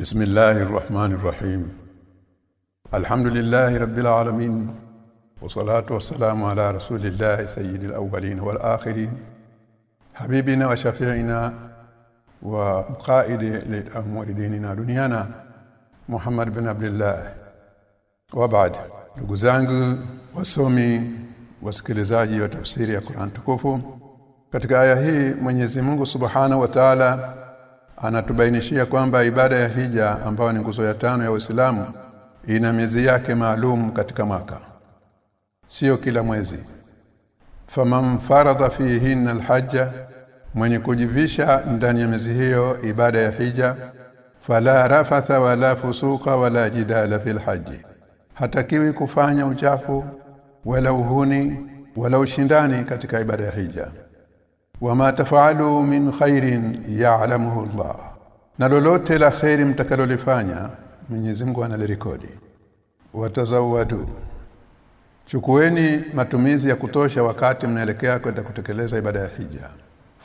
بسم الله الرحمن الرحيم الحمد لله رب العالمين والصلاة والسلام على رسول الله سيد الأولين والآخرين حبيبنا وشفيعنا وقائد لأمور ديننا دنيانا محمد بن عبد الله وبعد ndugu zangu wasomi wasikilizaji wa tafsiri ya Qur'an tukufu katika aya hii Mwenyezi Mungu Subhanahu wa Ta'ala anatubainishia kwamba ibada ya hija ambayo ni nguzo ya tano ya Uislamu ina miezi yake maalum katika mwaka. Sio kila mwezi. Faman faradha fihinna alhajja mwenye kujivisha ndani ya miezi hiyo ibada ya hija fala rafatha wala fusuka wala jidala fil haji hatakiwi kufanya uchafu wala uhuni wala ushindani katika ibada ya hija wama tafalu min khairin ya'lamuhu Allah. Na lolote la khairi mtakalolifanya Mwenyezi Mungu analirekodi. Watazawadu chukueni matumizi ya kutosha wakati mnaelekea kwenda kutekeleza ibada ya hija.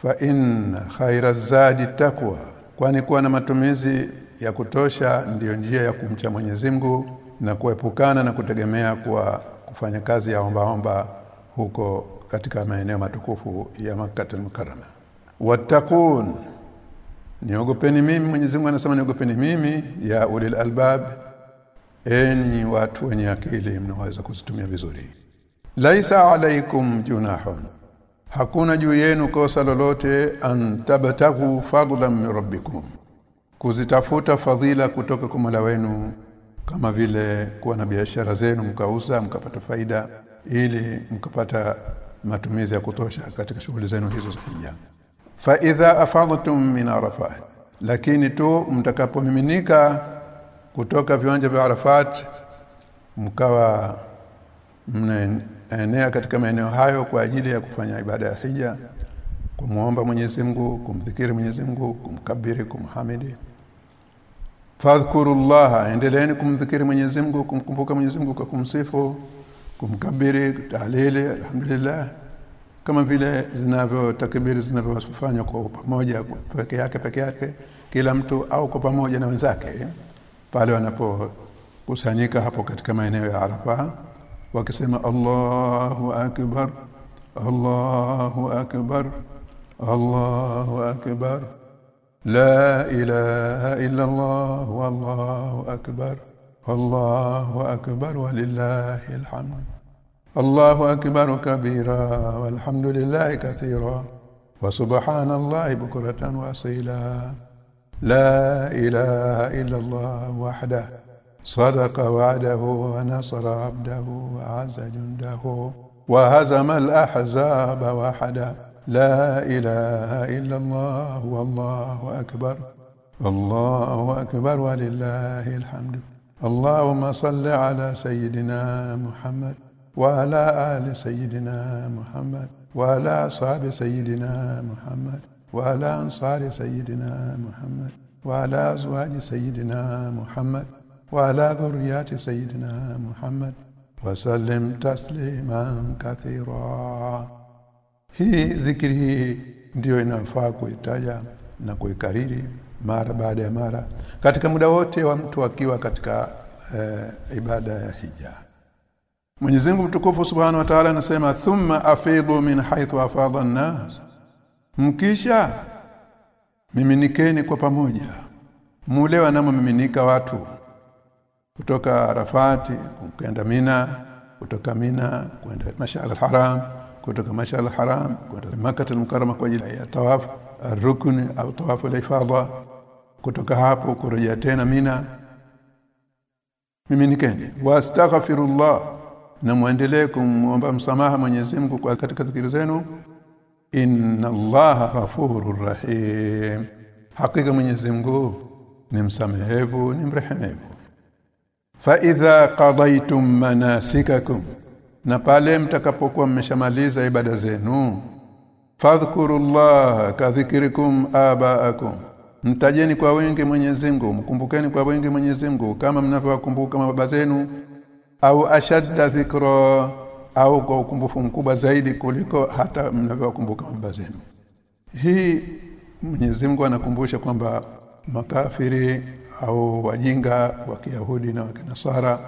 Fa in khaira zadi taqwa. Kwani kuwa na matumizi ya kutosha ndiyo njia ya kumcha Mwenyezi Mungu na kuepukana na kutegemea kwa kufanya kazi ya ombaomba omba huko katika maeneo matukufu ya Makkah al-Mukarrama wattaqun niogopeni mimi Mwenyezi Mungu anasema niogopeni mimi ya ulil albab. Enyi watu wenye akili mnaweza kuzitumia vizuri. Laisa alaikum junahun hakuna juu yenu kosa lolote An tabtaghu fadlan min rabbikum kuzitafuta fadhila kutoka kwa Mola wenu kama vile kuwa na biashara zenu mkauza mkapata faida ili mkapata matumizi ya kutosha katika shughuli zenu hizo za hija. Fa idha afadtum min arafat lakini tu mtakapomiminika kutoka viwanja vya Arafat mkawa mnaenea katika maeneo hayo kwa ajili ya kufanya ibada ya hija kumuomba Mwenyezi Mungu kumdhikiri Mwenyezi Mungu kumkabiri kumhamidi. Fadhkurullaha endeleeni kumdhikiri Mwenyezi Mungu kumkumbuka Mwenyezi Mungu kwa kumsifu kumkabiri tahlili alhamdulillah. Kama vile zinavyo takbiri zinavyofanywa kwa pamoja peke yake peke yake kila mtu au kwa pamoja na wenzake pale wanapokusanyika hapo katika maeneo ya Arafa wakisema Allahu akbar Allahu akbar Allahu akbar la ilaha illa Allah wallahu akbar Allahu akbar walillahi alhamd الله أكبر كبيرا والحمد لله كثيرا. وسبحان الله بكرة وأصيلا. لا إله إلا الله وحده. صدق وعده ونصر عبده وعز جنده. وهزم الأحزاب وحده. لا إله إلا الله والله أكبر. الله أكبر ولله الحمد. اللهم صل على سيدنا محمد وعلى آل سيدنا محمد وعلى أصحاب سيدنا محمد وعلى أنصار سيدنا محمد وعلى أزواج سيدنا محمد وعلى ذريات سيدنا محمد. وسلم تسليما كثيرا. Hii dhikri hii ndio inafaa kuitaja na mara baada ya mara katika muda wote wa mtu akiwa katika e, ibada ya hija. Mwenyezi Mungu mtukufu Subhanahu wa Ta'ala anasema thumma afidhu min haythu afadha an-nas. Mkisha miminikeni kwa pamoja. Mule wanamomiminika watu. Kutoka Arafati kwenda Mina kutoka Mina kwenda Mashal al-Haram kutoka Mashal al-Haram kwenda Makkah al-Mukarrama kwa ajili ya tawaf ar-rukn au tawafu al-ifadha kutoka hapo kurejea tena Mina. Mimi nikende wastaghfirullah na muendelee kumwomba msamaha Mwenyezi Mungu kwa katika dhikri zenu. Inna allaha ghafurur rahim. Hakika Mwenyezi Mungu ni msamehevu ni mrehemevu. Fa idha qadaytum manasikakum na pale mtakapokuwa mmeshamaliza ibada zenu fadhkurullaha kadhikrikum abaakum. Mtajeni kwa wingi Mwenyezi Mungu mkumbukeni kwa wingi Mwenyezi Mungu kama mnavyowakumbuka mababa zenu au ashadda dhikra au kwa ukumbufu mkubwa zaidi kuliko hata mnavyokumbuka mababa zenu. Hii Mwenyezi Mungu anakumbusha kwamba makafiri au wajinga wa Kiyahudi na wa Kinasara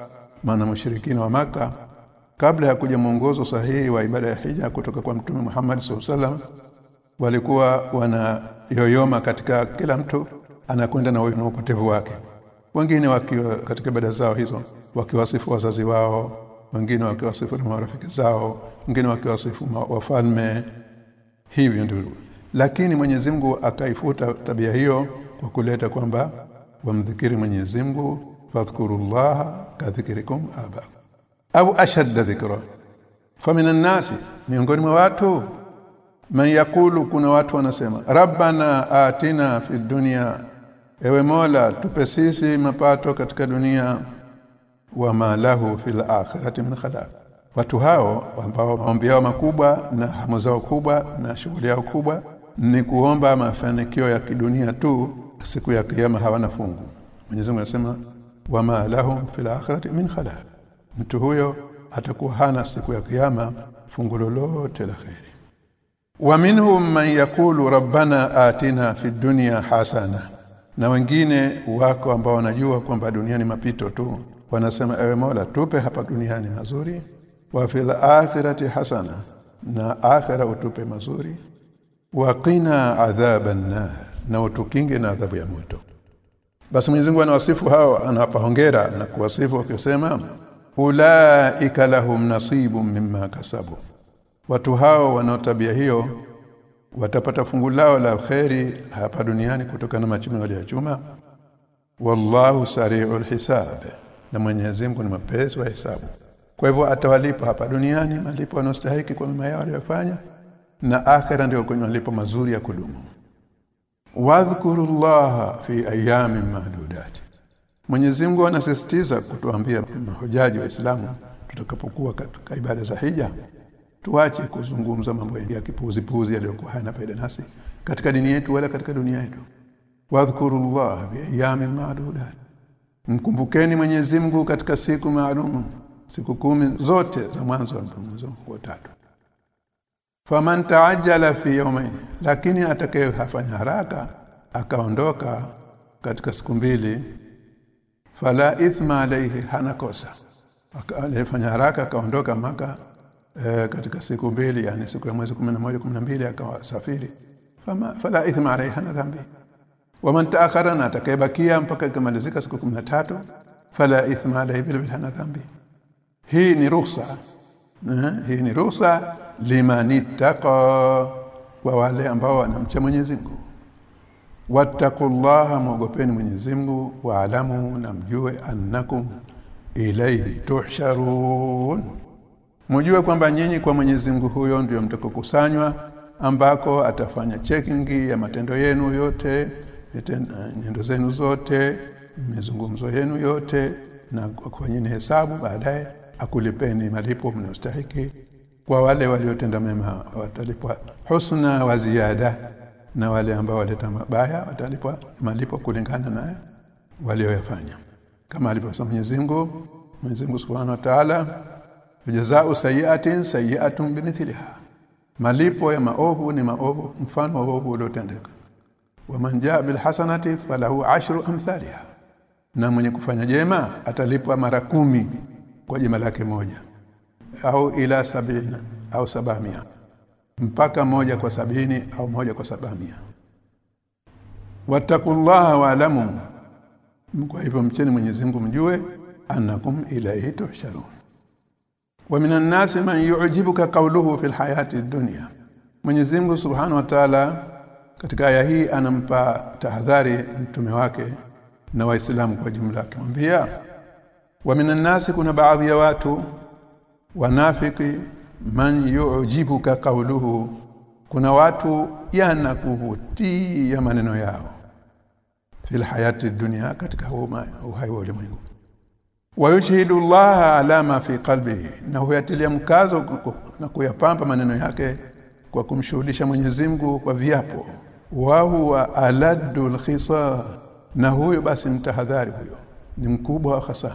maana mushrikina wa maka kabla ya kuja mwongozo sahihi wa ibada ya hija kutoka kwa mtume Muhammad SAW walikuwa wana yoyoma katika kila mtu anakwenda na upotevu wake. Wengine wakiwa katika ibada zao hizo wakiwasifu wazazi wao wengine wakiwasifu na marafiki zao wengine wakiwasifu wafalme. Hivyo ndivyo. Lakini Mwenyezi Mungu akaifuta tabia hiyo kwa kuleta kwamba wamdhikiri Mwenyezi Mungu fadhkurullaha kadhikrikum aba au ashadda dhikra famina nasi miongoni mwa watu man yakulu kuna watu wanasema rabbana atina fi dunya ewe mola tupe sisi mapato katika dunia wa malahu fil akhirati min khalaq watu hao ambao maombi yao makubwa na hamu zao kubwa na shughuli yao kubwa ni kuomba mafanikio ya kidunia tu siku ya kiyama hawana fungu. Mwenyezi Mungu anasema wama lahum fil akhirati min khalaq mtu huyo atakuwa hana siku ya kiyama fungu lolote la khairi wa minhum man yaqulu rabbana atina fi dunya hasana. Na wengine wako ambao wanajua kwamba duniani mapito tu wanasema ewe Mola tupe hapa duniani mazuri wa fil akhirati hasana na akhira utupe mazuri wa qina adhaban nar na utukinge na adhabu ya moto. Basi Mwenyezi Mungu anawasifu hao anawapa hongera na kuwasifu wakisema ulaika lahum nasibu mimma kasabu. Watu hao wanaotabia hiyo watapata fungu lao la kheri hapa duniani kutokana na machumo waliyachuma wallahu sari'ul hisab. Na Mwenyezi Mungu ni mapesi wa hesabu kwa hivyo atawalipa hapa duniani malipo yanostahili kwa mema yao waliyofanya na akhera ndio kwenye malipo mazuri ya kudumu. Wadhkurullaha fi ayamin mahdudat Mwenyezi Mungu anasisitiza kutuambia mahujaji wa Islamu tutakapokuwa katika ibada za hija tuache kuzungumza mambo ya kipuzi puzi yaliyokuwa hayana faida nasi katika dini yetu wala katika dunia yetu wadhkurullah bi ayami ma'dudat. mkumbukeni Mwenyezi Mungu katika siku maalum siku kumi zote za mwanzo wa mwezi wa tatu faman taajjala fi yawmayn lakini atakayefanya haraka akaondoka katika siku mbili fala ithma alayhi hana kosa. Alifanya haraka akaondoka maka e, katika siku mbili yani siku ya mwezi 11 12 akawasafiri fama fala ithma alayhi hana dhambi. Waman taakhara na atakayebakia mpaka ikamalizika siku 13 fala ithma alayhi bil hana dhambi. Hii ni ruhusa hii ni ruhusa limanitaka kwa wale ambao wanamcha Mwenyezi Mungu wattaqullaha muogopeni Mwenyezi Mungu waalamu na mjue annakum ilayhi tuhsharun. Mjue kwamba nyinyi kwa Mwenyezi Mungu huyo ndio mtakokusanywa ambako atafanya checking ya matendo yenu yote nyendo zenu zote mizungumzo yenu yote na kufanyeni hesabu baadaye akulipeni malipo mnayostahiki. Kwa wale waliotenda mema watalipwa husna wa ziada na wale ambao waleta mabaya watalipwa malipo kulingana na walioyafanya. Kama alivyosema Mwenyezi Mungu Mwenyezi Mungu Subhanahu wa Ta'ala jazaa'u sayi'atin sayi'atun bimithliha. Malipo ya maovu ni maovu mfano wa maovu uliotendeka. Waman jaa bil hasanati falahu ashru amthaliha. Na mwenye kufanya jema atalipwa mara kumi kwa jema lake moja. Au ila sabina au sabamia mpaka moja kwa sabini au moja kwa sabamia wattaqullaha waalamu kwa hivyo mcheni Mwenyezi Mungu mjue annakum ilayhi tuhsharun. Wa minan nasi man yu'jibuka qawluhu fil hayati dunya. Mwenyezi Mungu Subhanahu wa Ta'ala katika aya hii anampa tahadhari mtume wake na waislamu kwa jumla akimwambia wa minan nasi kuna baadhi ya watu wanafiki man yu'jibuka qawluhu. Kuna watu yanakuvutia maneno yao. Fil hayati dunya katika uhai wa ulimwengu. Wayushhidu Allah ala ma fi qalbihi na huyatilia mkazo na kuyapamba maneno yake kwa kumshuhudisha Mwenyezi Mungu kwa viapo. Wa huwa aladul khisa na huyo basi mtahadhari huyo. Ni mkubwa wa hasama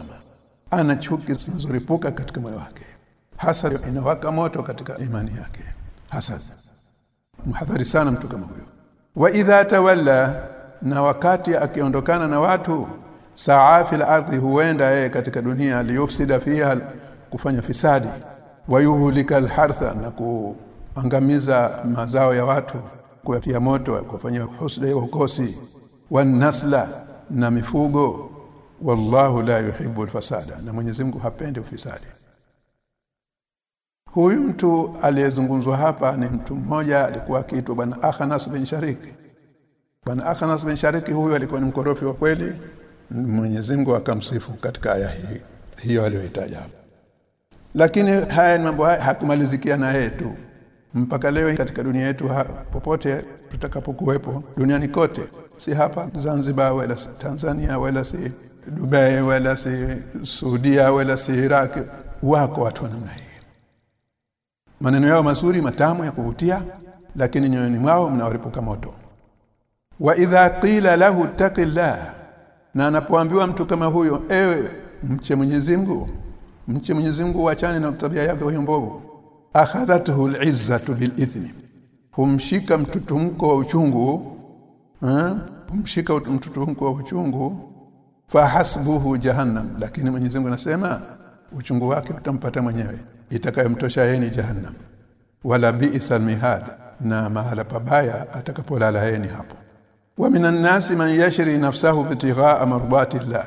ana chuki zinazoripuka katika moyo wake hasa inawaka moto katika imani yake. Hasad. Mhadhari sana mtu kama huyo. Wa idha tawalla na wakati akiondokana na watu saa fil ardhi huenda yeye katika dunia liyufsida fiha kufanya fisadi. Wayuhulika alhartha na kuangamiza mazao ya watu kuyatia moto kufanya husda ya ukosi. Wanasla na mifugo. Wallahu la yuhibbu alfasada na Mwenyezi Mungu hapendi ufisadi huyu mtu aliyezungumzwa hapa ni mtu mmoja alikuwa akiitwa bwana Akhnas bin Sharik. Bwana Akhnas bin Sharik huyu alikuwa ni mkorofi wa kweli. Mwenyezi Mungu akamsifu katika aya hii hiyo aliyoitaja hapa. Lakini haya ni mambo haya hakumalizikia na yeye tu. Mpaka leo katika dunia yetu ha, popote tutakapokuwepo duniani kote si hapa Zanzibar wala si Tanzania wala si Dubai wala si Saudia wala si Iraq wako watu wa namna hii maneno yao mazuri matamu ya kuvutia lakini nyoyoni mwao mnawaripuka moto. Wa idha qila lahu taqillah na anapoambiwa mtu kama huyo ewe mche Mwenyezi Mungu mche Mwenyezi Mungu uachane na tabia yake hiyo mbovu. Akhadhathu al'izzatu bil'ithni humshika mtutumko wa uchungu eh humshika mtutumko wa uchungu fahasbuhu jahannam. Lakini Mwenyezi Mungu anasema uchungu wake utampata mwenyewe itakayomtosha yeye ni jahannam. Wala bi'sal mihad na mahala pabaya atakapolala yeye ni hapo. Wa minan nasi man yashri nafsahu bitighaa marbati llah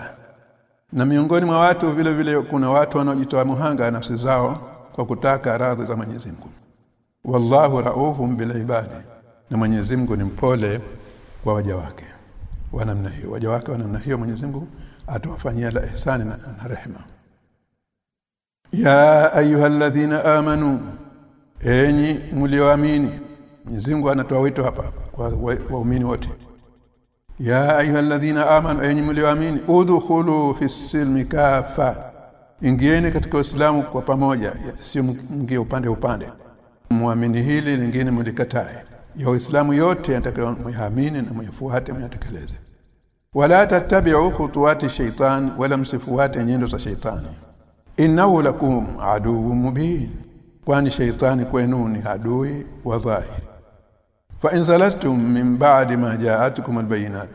na miongoni mwa watu vile vile kuna watu wanaojitoa muhanga nafsi zao kwa kutaka radhi za Mwenyezi Mungu. Wallahu raufum bil ibadi na Mwenyezi Mungu ni mpole kwa waja wake. Wa namna hiyo waja wake wa namna hiyo Mwenyezi Mungu atawafanyia la ihsani na, na rehema ya ayuha ayyuhalladhina amanu enyi mlioamini. Mwenyezi Mungu anatoa wito hapa kwa waumini wote. Ya ayuha ayyuhalladhina amanu enyi mlioamini udkhulu fi silmi kafa ingieni katika Uislamu kwa pamoja sio mngie upande upande. Muamini hili lingine mlikatae. Ya Uislamu yote yatakayoamini na myafuate myatekeleze wala tatabiu khutuwati shaitan wala msifuate nyendo za shaitani innahu lakum aduwwun mubin. Kwani shaytani kwenu ni adui wa dhahiri fa in zalatum min ba'di ma ja'atukum albayinat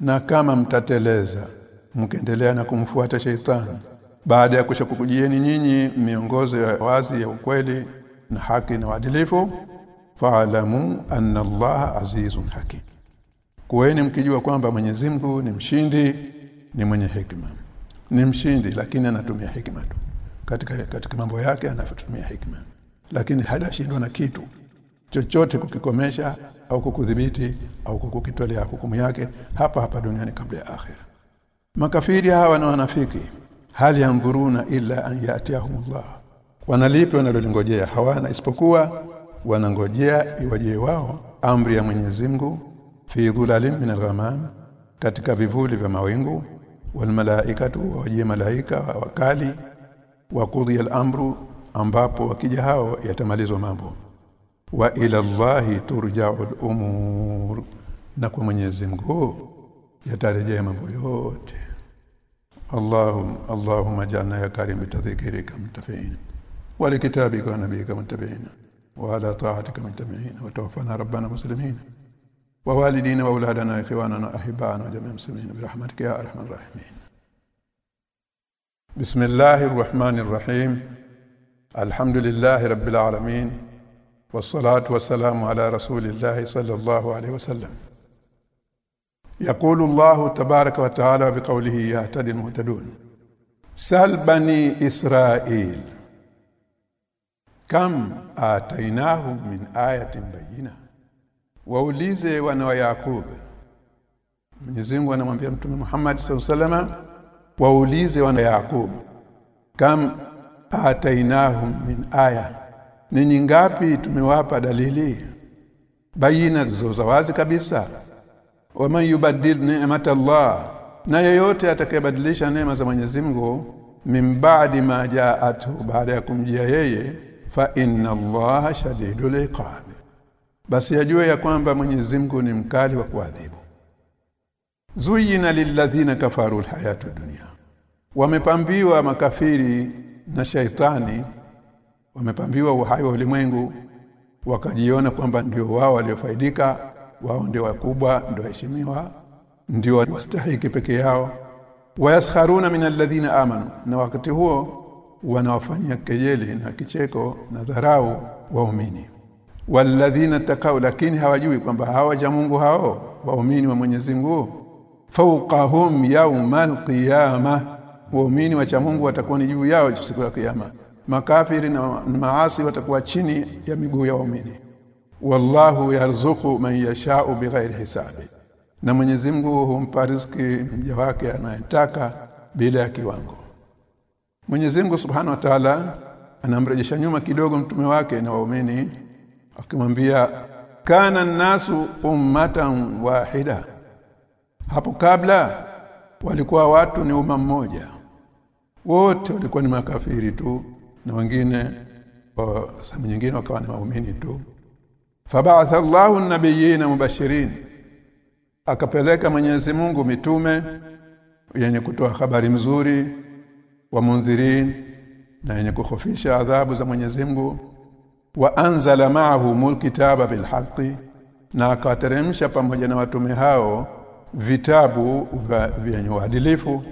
na kama mtateleza mkiendelea na kumfuata shaytani baada ya kushakukujieni nyinyi miongozo ya wazi ya ukweli na haki na uadilifu fa'lamu anna Allah azizun hakim. Kuweni mkijua kwamba Mwenyezi Mungu ni mshindi ni mwenye hikma ni mshindi lakini anatumia hikma tu katika katika mambo yake anatumia hikma. Lakini hadashindwa na kitu chochote kukikomesha au kukudhibiti au kukukitolea hukumu yake hapa hapa duniani kabla ya akhira makafiri hawa na wanafiki hali yanzuruna ila an yatiyahumullah. Wanalipi wanalolingojea hawana isipokuwa wanangojea iwaje wao amri ya Mwenyezi Mungu fi dhulalin min al-ghamam katika vivuli vya mawingu wal malaikatu wajie malaika wakali wa qudhiya al-amru ambapo wakija hao yatamalizwa mambo wa ila Allahi turja'u al-umur na kwa Mwenyezi Mungu yatarejea mambo yote اللهم اللهم اجعلنا يا كريم بتذكيرك متفعين ولكتابك ونبيك متبعين وعلى طاعتك متبعين وتوفنا ربنا مسلمين ووالدينا واولادنا اخواننا احبائنا وجميع المسلمين برحمتك يا ارحم الراحمين بسم الله الرحمن الرحيم. الحمد لله رب العالمين. والصلاة والسلام على رسول الله صلى الله عليه وسلم. يقول الله تبارك وتعالى بقوله يهتدي المهتدون سل بني إسرائيل كم آتيناهم من آية بينة. waulize wa Yakub Mwenyezi Mungu anamwambia Mtume Muhammad sallallahu alaihi wasallam waulize wana Yakubu kam atainahum min aya? Ni ngapi tumewapa dalili? Bayina zoza wazi kabisa. Waman yubaddil ni'mata Allah na yeyote atakayebadilisha neema za Mwenyezi Mungu min ba'di ma ja'atu baada ya kumjia yeye fa inna Allah shadidul iqab. Basi yajue ya kwamba Mwenyezi Mungu ni mkali wa kuadhibu. Zuyina lilladhina kafaru alhayatud dunya wamepambiwa makafiri na shaitani wamepambiwa uhai wa ulimwengu wakajiona kwamba ndio wao waliofaidika wao ndio wakubwa ndio heshimiwa ndio wastahiki peke yao. Wayaskharuna min alladhina amanu na wakati huo wanawafanyia kejeli na kicheko na dharau waumini. Walladhina takau lakini hawajui kwamba hawa hawaja Mungu hao waumini wa Mwenyezi Mungu. Fawqahum yawmal qiyamah waumini wa Mungu watakuwa ni juu yao siku ya kiyama. Makafiri na maasi watakuwa chini ya miguu ya waumini. Wallahu yarzuqu man yasha'u bighairi hisabi. Na Mwenyezi Mungu humpa riziki mja wake anayetaka bila ya kiwango. Mwenyezi Mungu Subhanahu wa Ta'ala anamrejesha nyuma kidogo mtume wake na waumini akimwambia kana nnasu ummatan wahida. Hapo kabla walikuwa watu ni umma mmoja wote walikuwa ni makafiri tu na wengine sehemu nyingine wakawa ni waumini tu. Fabaatha Allahu an-nabiyina mubashirin akapeleka Mwenyezi Mungu mitume yenye kutoa habari mzuri wa mundhirin na yenye kuhofisha adhabu za Mwenyezi Mungu. Wa anzala ma'ahu kitaba bilhaqi na akateremsha pamoja na watume hao vitabu vyenye uadilifu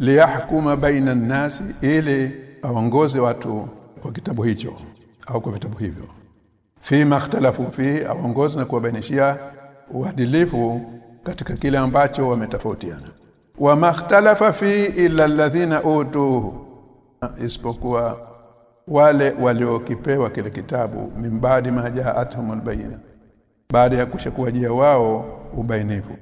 liyahkuma baina nnasi ili aongoze watu kwa kitabu hicho au kwa vitabu hivyo. Fi makhtalafu fi aongoze na kuwabainishia uadilifu katika kile ambacho wametofautiana. Wa makhtalafa fi illa alladhina utu isipokuwa wale waliokipewa kile kitabu mimbadi majaatuhumul bayina baada ya kushakuwajia wao ubainifu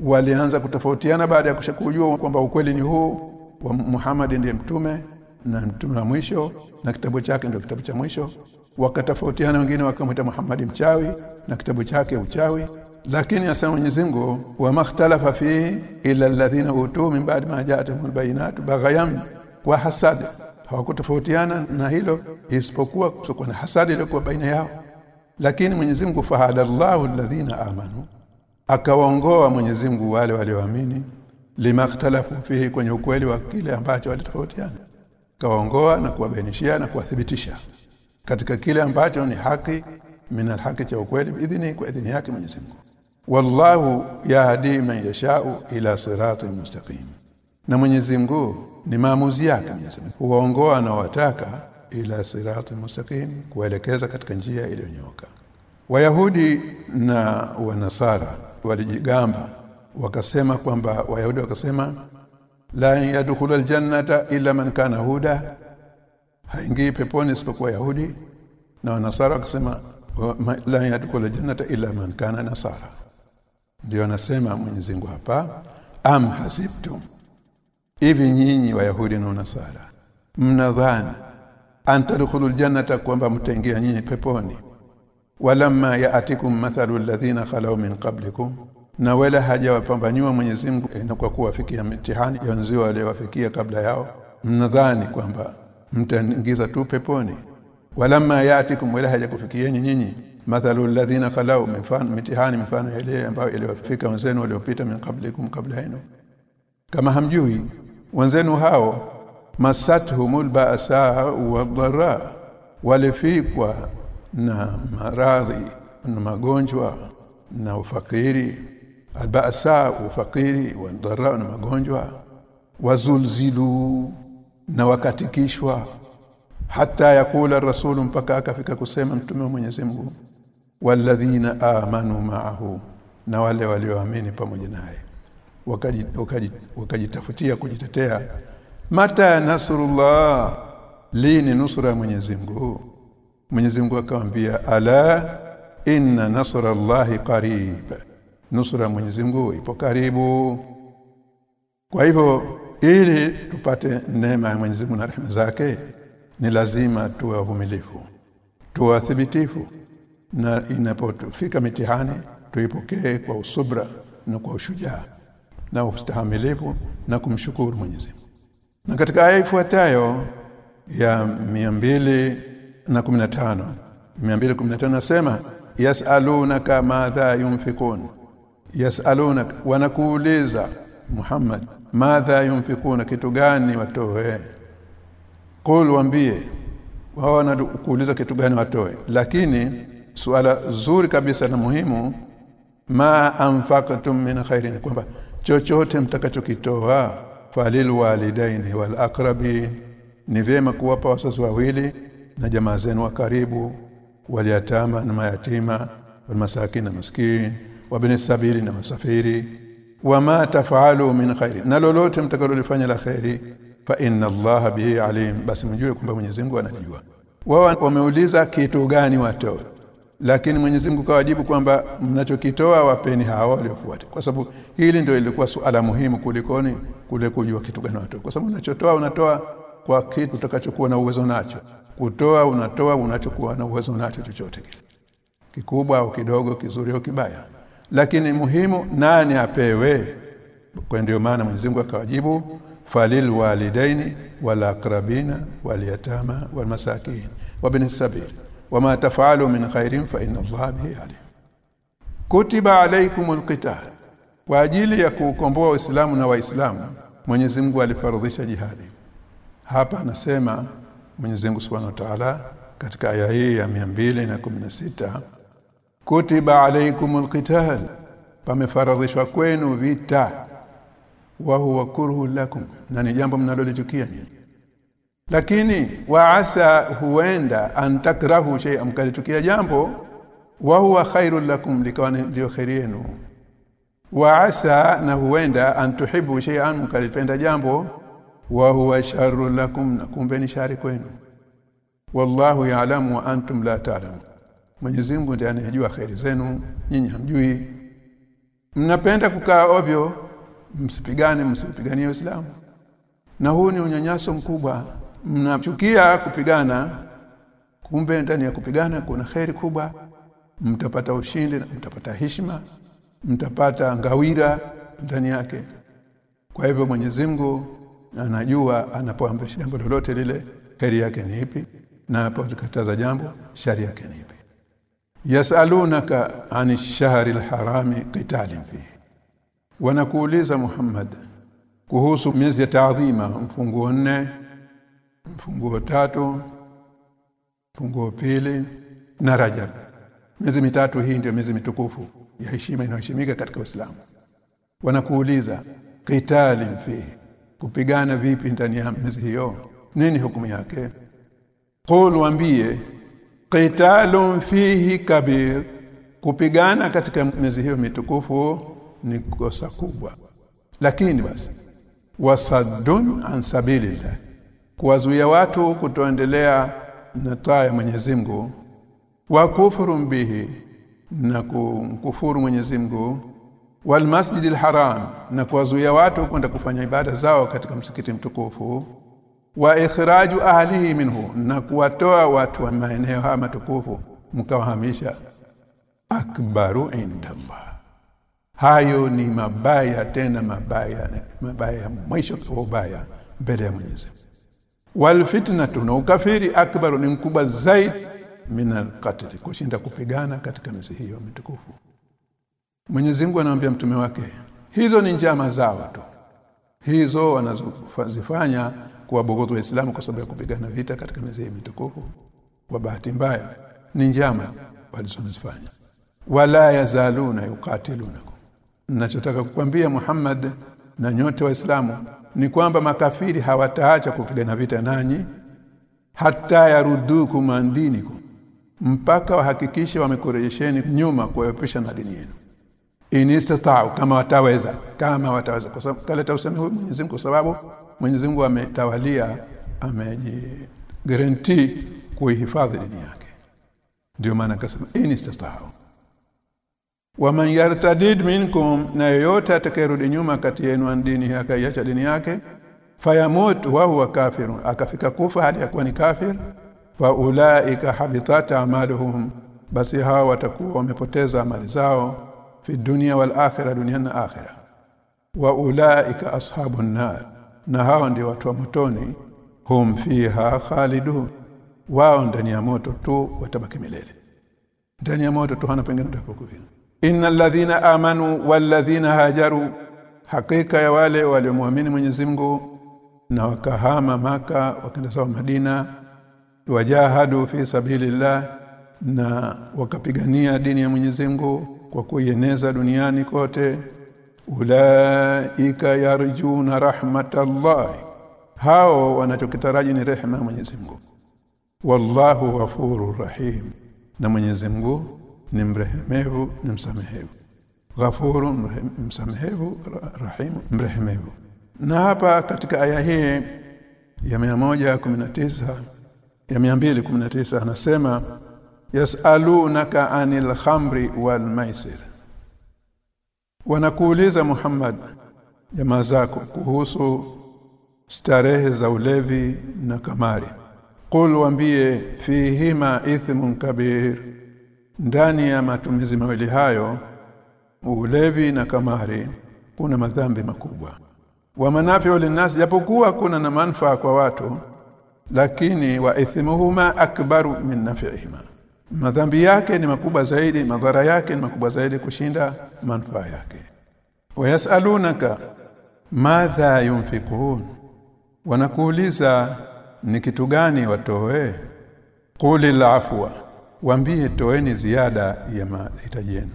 walianza kutofautiana baada ya kushakujua kwamba ukweli ni huu wa Muhammad ndiye mtume na mtume wa mwisho na kitabu chake ndio kitabu cha mwisho. Wakatofautiana wengine wakamwita Muhammad mchawi na kitabu chake uchawi. Lakini asema Mwenyezi Mungu wa makhtalafa fi ila alladhina utu min ba'di ma ja'atuhumul bayinatu baghayan wa hasad. Hawakutofautiana na hilo isipokuwa kutokana na hasadi iliyokuwa baina yao. Lakini Mwenyezi Mungu fahadallahu alladhina amanu akawaongoa Mwenyezi Mungu wale walioamini limakhtalafu fihi kwenye ukweli wa kile ambacho walitofautiana. Kawaongoa na kuwabainishia na kuwathibitisha katika kile ambacho ni haki min alhaqi cha ukweli biidhni kwa idhini yake Mwenyezi Mungu. Wallahu yahdi man yashau ila siratin mustaqim. Na Mwenyezi Mungu ni maamuzi yake Mwenyezi Mungu. Na wataka ila siratin mustaqim kuelekeza katika njia iliyonyoka Wayahudi na Wanasara walijigamba wakasema kwamba Wayahudi wakasema la yadkhulu aljannata illa man kana huda. Haingii peponi isipokuwa Yahudi na Wanasara wakasema la yadkhulu aljannata illa man kana nasara. Ndio anasema Mwenyezi Mungu hapa am hasibtum. Hivi nyinyi Wayahudi na Nasara mnadhani antadkhulu aljannata kwamba mtaingia nyinyi peponi walamma yaatikum mathalu alladhina khalau min qablikum na wala hajawapambanyua Mwenyezi Mungu eh, kwa kuwafikia mitihani ya wenzio waliowafikia kabla yao mnadhani kwamba mtaingiza tu peponi. Walamma yaatikum wala hajakufikieni nyinyi mathalu alladhina khalau mifano mitihani mifano ile ambayo iliwafika wenzenu waliopita min qablikum kabla yenu. Kama hamjui wenzenu hao masathumul ba'sa wadhara walifikwa na maradhi na magonjwa na ufakiri albasa ufakiri wadhara na magonjwa wazulzilu na wakatikishwa hata yakula rasulu mpaka akafika kusema mtume wa Mwenyezi Mungu walladhina amanu ma'ahu na wale walioamini pamoja naye. Wakajitafutia kujitetea mata nasrullah lini nusra Mwenyezi Mungu Mwenyezi Mungu akamwambia ala inna nasra Allahi qarib. Nusra Mwenyezi Mungu ipo karibu. Kwa hivyo ili tupate neema ya Mwenyezi Mungu na rehema zake ni lazima tuwe wavumilifu tuwe wathibitifu na inapofika mitihani tuipokee kwa usubra na kwa ushujaa na ustahamilifu na kumshukuru Mwenyezi Mungu. Na katika aya ifuatayo ya 215 215 nasema yasalunaka madha yunfikun. Yasalunaka wanakuuliza Muhammad madha yunfikuna kitu gani watoe? Qul waambie wao wanakuuliza kitu gani watoe. Lakini suala zuri kabisa na muhimu ma anfaqtum min khairin kwamba chochote mtakachokitoa falil walidaini wal ni vyema kuwapa wazazi wawili na jamaa zenu wa karibu waliatama na mayatima walmasakin na maskini wabni sabili na wasafiri wama tafalu min khairi na lolote mtakalolifanya la khairi fa inna Allah bihi alim basi mjue kwamba Mwenyezi Mungu anajua. Wao wameuliza kitu gani watoe lakini Mwenyezi Mungu kawajibu kwamba mnachokitoa wapeni hawa waliofuata kwa sababu hili ndio ilikuwa suala muhimu kulikoni kule kujua kitu gani watoe kwa sababu unachotoa unatoa kwa kitu utakachokuwa na uwezo nacho kutoa unatoa unachokuwa na uwezo nacho chochote kile. Kikubwa au kidogo kizuri au kibaya. Lakini muhimu nani apewe? Kwa ndio maana Mwenyezi Mungu akawajibu falil walidaini wal aqrabina wal yatama wal masakin wa bin sabil. Wama tafalu min khairin fa inna Allah bihi alim. Kutiba alaykumul qital. Kwa ajili ya kuukomboa Uislamu na Waislamu Mwenyezi Mungu alifaradhisha jihadi. Hapa anasema Mwenyezi Mungu Subhanahu wa Ta'ala katika aya hii ya 216 kutiba alaykumul qital pamefaradhishwa kwenu vita wa huwa kurhu lakum na ni jambo mnalolichukia nyinyi. Lakini waasa huenda antakrahu shay'an mkalichukia jambo wa huwa khairul lakum likawa ndio khairi yenu. Waasa na huenda antuhibu shay'an mkalipenda jambo wa huwa sharru lakum na kumbe ni shari kwenu. Wallahu ya'lamu wa antum la ta'lamun Mwenyezi Mungu ndiye anayejua khairi zenu nyinyi hamjui. Mnapenda kukaa ovyo msipigane msipiganie Uislamu. Na huu ni unyanyaso mkubwa. Mnachukia kupigana kumbe ndani ya kupigana kuna khairi kubwa. Mtapata ushindi mtapata heshima mtapata ngawira ndani yake. Kwa hivyo Mwenyezi Mungu anajua anapoamrisha jambo lolote lile kheri yake ni ipi na anapokataza jambo shari yake ni ipi. Yasalunaka ani shahri lharami qitalin fihi. Wanakuuliza Muhammad kuhusu miezi ya taadhima mfunguo nne mfunguo tatu mfunguo pili na Rajab. Miezi mitatu hii ndio miezi mitukufu ya heshima inayoheshimika katika Uislamu. Wanakuuliza qitalin fihi kupigana vipi ndani ya miezi hiyo? Nini hukumu yake? Qul waambie qitalun fihi kabir. Kupigana katika miezi hiyo mitukufu ni kosa kubwa. Lakini basi wasaddun an sabilillah. Kuwazuia watu kutoendelea na taa ya Mwenyezi Mungu. Wa kufuru bihi na kumkufuru Mwenyezi Mungu wal masjidil haram na kuwazuia watu kwenda kufanya ibada zao katika msikiti mtukufu. Wa ikhraju ahlihi minhu na kuwatoa watu wa maeneo haya matukufu mkawahamisha. Akbaru indallah. Hayo ni mabaya tena mabaya mabaya mwisho wa ubaya mbele ya Mwenyezi wal fitnatu na ukafiri akbaru ni mkubwa zaidi min alqatl kushinda kupigana katika mizi hiyo mitukufu Mwenyezi Mungu anamwambia mtume wake hizo ni njama zao tu. Hizo wanazozifanya kuwabogoza waislamu kwa sababu ya kupigana vita katika miezi hii mitukufu kwa bahati mbaya ni njama walizozifanya wala yazaluna yuqatilunakum. Ninachotaka kukwambia Muhammad na nyote waislamu ni kwamba makafiri hawataacha kupigana vita nanyi hata yarudukum andinikum mpaka wahakikishe wamekurejesheni nyuma kuepusha na dini yenu inistata'u kama wataweza kama wataweza. Kwa sababu kaleta huyu Mwenyezi Mungu kwa sababu Mwenyezi Mungu ametawalia amejigarantii kuihifadhi dini yake. Ndio maana akasema inistata'u waman yartadid minkum na yoyote atakayerudi nyuma kati yenu dini akaiacha dini yake fayamut wa huwa kafirun. Akafika kufa hadi yakuwa ni kafir fa ulaika habitat amaluhum. Basi hawa watakuwa wamepoteza amali zao fi dunia wal akhirah dunya na akhirah wa ulaika ashabun nar na hao ndio watu wa motoni. Hum fiha khalidun. Wao ndani ya moto tu watabaki milele. Ndani ya moto tu hana pengine utakapokufia innal ladhina amanu wal ladhina hajaru. Hakika ya wale waliomwamini Mwenyezi Mungu na wakahama maka wakaenda sawa Madina wajahadu fi sabilillah na wakapigania dini ya Mwenyezi Mungu kwa kuieneza duniani kote ulaika yarjuna rahmatallah hao wanachokitaraji ni rehema ya Mwenyezi Mungu. Wallahu ghafurur rahim. Na Mwenyezi Mungu ni mrehemevu ni msamehevu. Ghafurun msamehevu rahim mrehemevu. Na hapa katika aya hii ya 119 ya 219 anasema yasalunaka anil khamri wal maisir. Wanakuuliza Muhammad jamaa zako kuhusu starehe za ulevi na kamari. Qul wambie fihima ithmun kabir. Ndani ya matumizi mawili hayo ulevi na kamari kuna madhambi makubwa. Wa manafi'u linnas japokuwa kuna na manufaa kwa watu lakini wa ithmuhuma akbaru min naf'ihima madhambi yake ni makubwa zaidi madhara yake ni makubwa zaidi kushinda manufaa yake. Wayasalunaka madha yunfikun wanakuuliza ni kitu gani watoe? Qulil afwa waambie toeni ziada ya mahitaji yenu.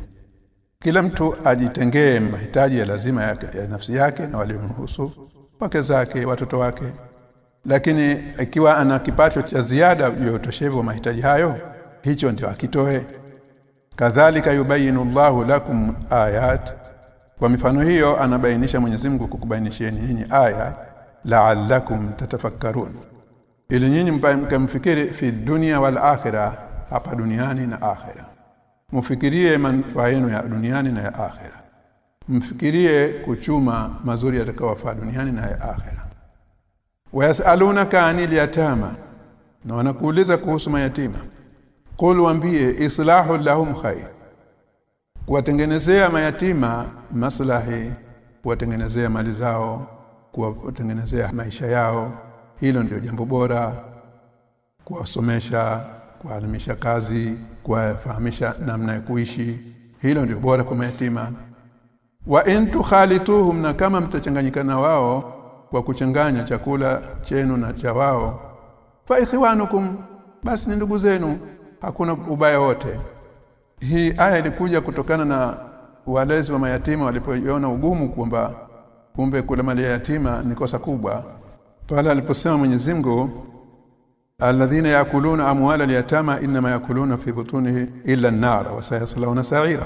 Kila mtu ajitengee mahitaji ya lazima yake ya nafsi yake na waliomhusu wake zake watoto wake. Lakini ikiwa ana kipato cha ziada utoshevu wa mahitaji hayo hicho ndio akitoe kadhalika yubayinu Allahu lakum ayat. Kwa mifano hiyo anabainisha Mwenyezi Mungu kukubainishieni nyinyi aya la'allakum tatafakkarun. Ili nyinyi mkamfikiri fi dunia wal akhirah hapa duniani na akhirah mfikirie manufaa yenu ya duniani na ya akhirah mfikirie kuchuma mazuri yatakayowafaa duniani na ya akhirah wayasalunaka anil yatama. Na wanakuuliza kuhusu mayatima qul waambie islahu lahum khair. Kuwatengenezea mayatima maslahi kuwatengenezea mali zao kuwatengenezea maisha yao. Hilo ndio jambo bora. Kuwasomesha kuwaelimisha kazi kuwafahamisha namna ya kuishi. Hilo ndio bora kwa mayatima. Wa in tukhalituhum na kama mtachanganyikana wao kwa kuchanganya chakula chenu na cha wao fa ikhwanukum basi ni ndugu zenu hakuna ubaya wote hii aya ilikuja kutokana na walezi wa mayatima walipoiona ugumu kwamba kumbe kula mali ya yatima ni kosa kubwa. Pale aliposema Mwenyezi Mungu alladhina yakuluna amwala al-yatama inma yakuluna fi butunihi illa an-nar wa sayaslawna sa'ira.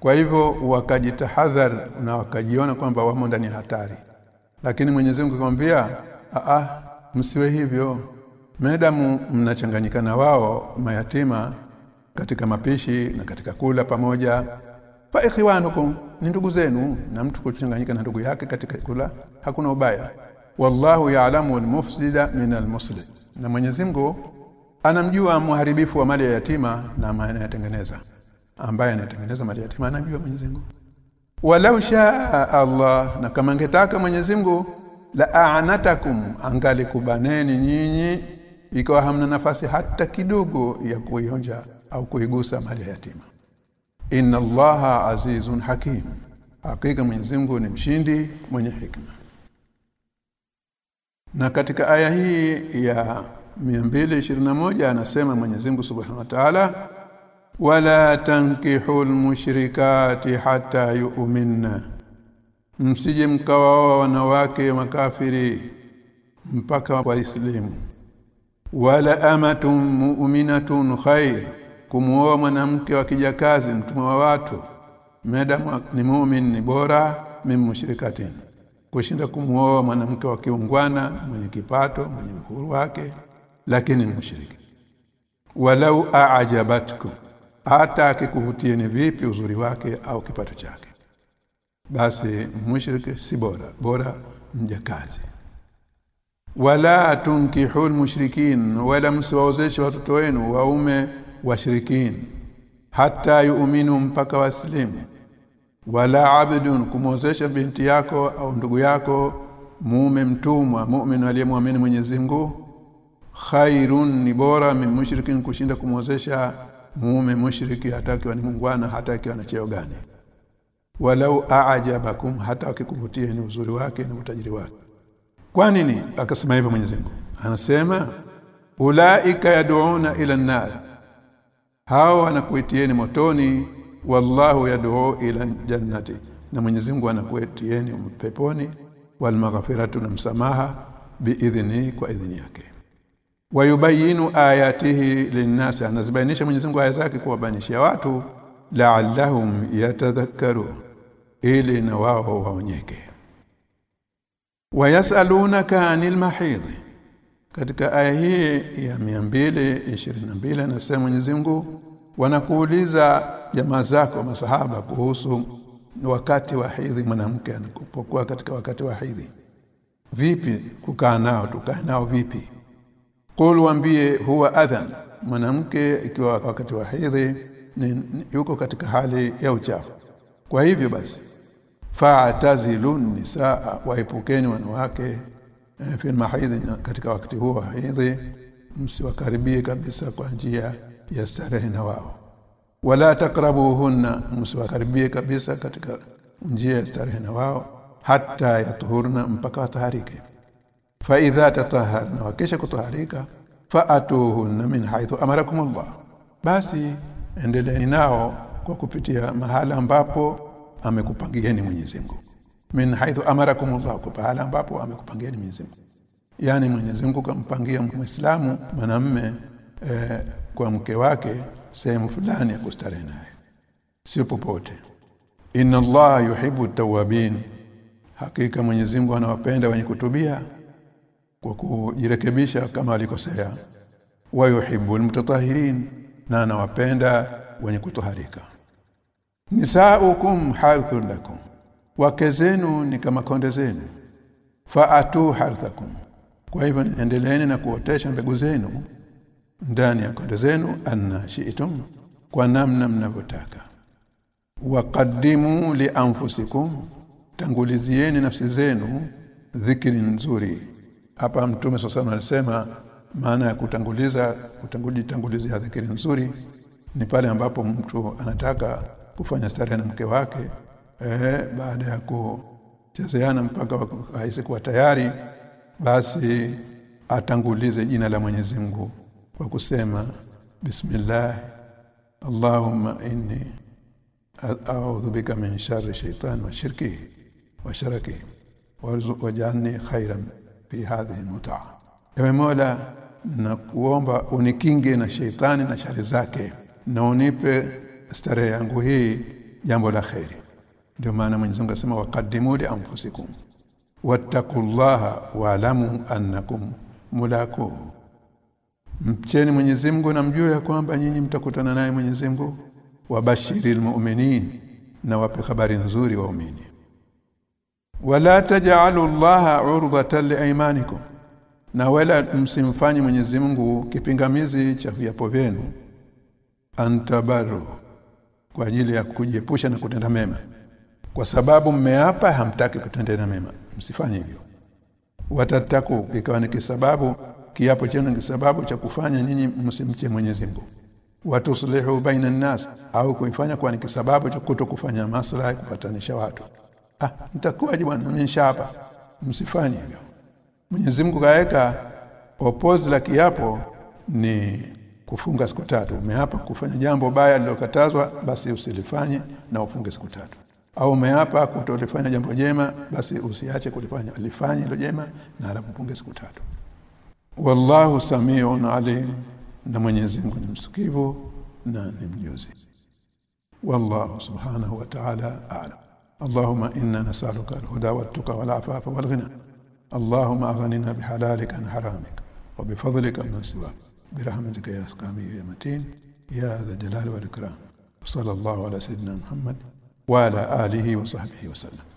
Kwa hivyo wakajitahadhar na wakajiona kwamba wamo ndani ya hatari. Lakini Mwenyezi Mungu akamwambia a msiwe hivyo Medamu mnachanganyikana wao mayatima katika mapishi na katika kula pamoja. Fa ikhwanukum ni ndugu zenu na mtu kuchanganyika na ndugu yake katika kula hakuna ubaya. Wallahu ya'lamu al-mufsida min al-muslim. Na Mwenyezi Mungu anamjua mharibifu wa mali ya yatima na anayetengeneza ambaye anatengeneza mali ya yatima anamjua Mwenyezi Mungu. Walau shaa Allah na kama angetaka Mwenyezi Mungu la a'natakum angalikubaneni nyinyi ikawa hamna nafasi hata kidogo ya kuionja au kuigusa mali ya yatima. Inna allaha azizun hakim. Hakika Mwenyezi Mungu ni mshindi mwenye hikma. Na katika aya hii ya 221 anasema Mwenyezi Mungu Subhanahu wa Ta'ala wala tankihu mushrikati hatta yu'minna. Msije mkawaoa wanawake makafiri mpaka waislamu wala amatun mu'minatun khair. Kumuoa mwanamke wa kijakazi mtumwa wa watu. Madamu ni mumin ni bora min mushrikatin. Kushinda kumuoa mwanamke wa kiungwana mwenye kipato mwenye uhuru wake lakini ni mushriki. Walau ajabatku hata akikuvutieni vipi uzuri wake au kipato chake. Basi mushriki si bora bora mjakazi wala tunkihul mushrikin wala msiwaozeshe watoto wenu waume washirikin hata yuminu mpaka waslimu wala abdun kumwozesha binti yako au ndugu yako mume mtumwa muminu aliyemwamini Mwenyezi Mungu khairun ni bora min mushrikin kushinda kumwozesha mume mushriki hatakiwa ni mungwana hatakiwa na cheo gani. Walau aajabakum hata akikuvutia ni uzuri wake na utajiri wake kwa nini? Akasema hivyo Mwenyezi Mungu. Anasema ulaika yad'una ila an-nar. Hao wanakuitieni motoni wallahu yad'u ila jannati. Na Mwenyezi Mungu anakuitieni peponi wal maghfiratu na msamaha biidhni kwa idhni yake. Wayubayinu ayatihi linnasi anazibainisha Mwenyezi Mungu aya zake kuwabainishia watu la'allahum yatadhakkaru ili na wao waonyeke wayasalunaka anil mahidhi. Katika aya hii ya 222 anasema Mwenyezi Mungu wanakuuliza jamaa zako masahaba kuhusu wakati wa hedhi mwanamke anapokuwa katika wakati wa hedhi vipi kukaa nao tukae nao vipi? Qul waambie huwa adhan. Mwanamke ikiwa wakati wa hedhi yuko katika hali ya uchafu. Kwa hivyo basi fa'tazilun nisaa waepukeni wanawake fi mahidhi katika wakati huo hizi msiwakaribie kabisa kwa njia ya starehe na wao. Wala takrabuhunna msiwakaribie kabisa katika njia ya starehe na wao hata yatuhurna mpaka wataharike. Fa idha tataharna wakisha kutaharika faatuhunna min haithu amarakum Allah basi endeleeni nao kwa kupitia mahala ambapo amekupangieni Mwenyezi Mungu. Min haithu amarakum Allah kwa pahala ambapo amekupangieni Mwenyezi Mungu. Yani Mwenyezi Mungu kampangia Muislamu mwanamme eh, kwa mke wake sehemu fulani ya kustarehe naye. Sio popote. Inna Allah yuhibbu tawabin hakika Mwenyezi Mungu anawapenda wenye kutubia kwa kujirekebisha kama alikosea. Wa yuhibbu almutatahirin na anawapenda wenye kutoharika nisaukum harthun lakum. Wake zenu ni kama konde zenu. Faatu harthakum. Kwa hivyo endeleeni na kuotesha mbegu zenu ndani ya konde zenu anna shi'tum kwa namna mnavyotaka. Waqaddimu li anfusikum tangulizieni nafsi zenu dhikri nzuri. Hapa mtume sasa alisema maana ya kutanguliza kutangulizia dhikri nzuri ni pale ambapo mtu anataka kufanya starehe na mke wake eh baada ya kuchezeana mpaka haisi kuwa tayari basi atangulize jina la Mwenyezi Mungu kwa kusema bismillah Allahumma inni a'udhu bika min sharri shaytan wa shirki wa sharaki waj'alni khairan fi hadhihi mutaa ewe Mola na kuomba unikinge na sheitani na shari zake na unipe starehe yangu hii jambo la khairi ndio maana Mwenyezi Mungu asema waqaddimu li anfusikum wattaqullaha wa'lamu annakum mulakuhu mcheni Mwenyezi Mungu na mjue ya kwamba nyinyi mtakutana naye Mwenyezi Mungu. Wabashiril mu'minin na wape habari nzuri waumini. Wala taj'alu Allaha 'urdatan liaymanikum na wala msimfanye Mwenyezi Mungu kipingamizi cha viapo vyenu. Antabaru kwa ajili ya kujiepusha na kutenda mema. Kwa sababu mmeapa hamtaki kutenda mema. Msifanye hivyo. Watataku ikawa ni kisababu kiapo chenu ni sababu cha kufanya nyinyi msimche Mwenyezi Mungu. Watuslihu baina nas au kuifanya kwa ni kisababu cha kuto kufanya maslahi kupatanisha watu. Ah nitakuwaje bwana? Mimi hapa msifanye hivyo. Mwenyezi Mungu kaweka opposite la kiapo ni kufunga siku tatu umeapa kufanya jambo baya lilokatazwa basi usilifanye na ufunge siku tatu au umeapa kutolifanya jambo jema basi usiache kulifanya lifanye hilo jema na alafu ufunge siku tatu wallahu samiun alim na Mwenyezi Mungu ni msikivu na ni mjuzi wallahu subhanahu wa ta'ala a'lam اللهم إنا نسألك الهدى والتقى والعفاف والغنى اللهم أغننا بحلالك عن حرامك وبفضلك من سواك برحمتك يا سقامي يا متين يا ذا الجلال والإكرام. وصلى الله على سيدنا محمد وعلى آله وصحبه وسلم.